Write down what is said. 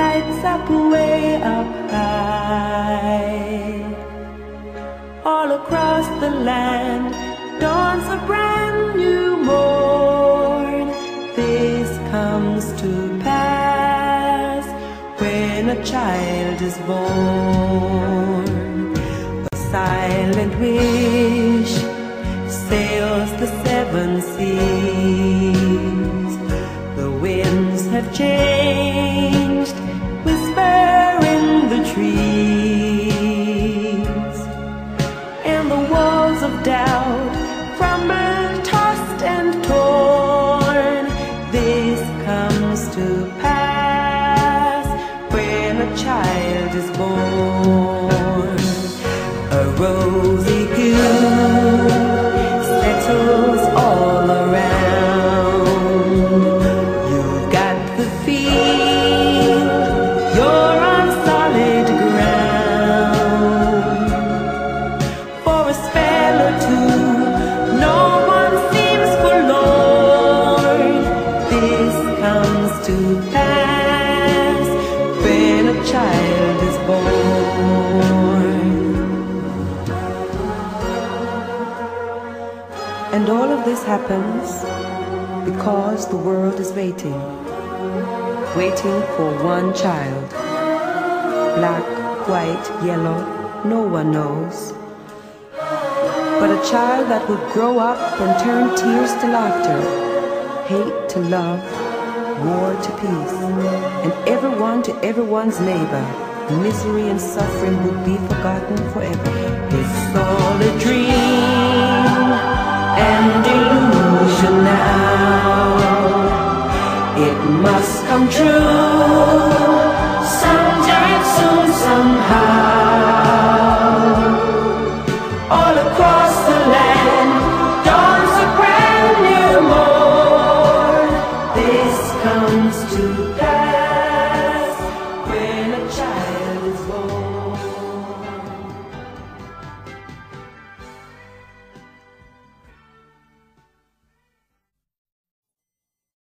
lights up way up high. All across the land dawns a brand new morn. This comes to pass when a child is born. A silent wish sails the seven seas. The winds have changed, whisper in the trees. Child is born. A rosy hue settles all around. You've got the feel you're on solid ground. For a spell or two, no one seems forlorn. This comes to pass And all of this happens because the world is waiting, waiting for one child. Black, white, yellow, no one knows. But a child that would grow up and turn tears to laughter, hate to love, war to peace, and everyone to everyone's neighbor. Misery and suffering would be forgotten forever. high.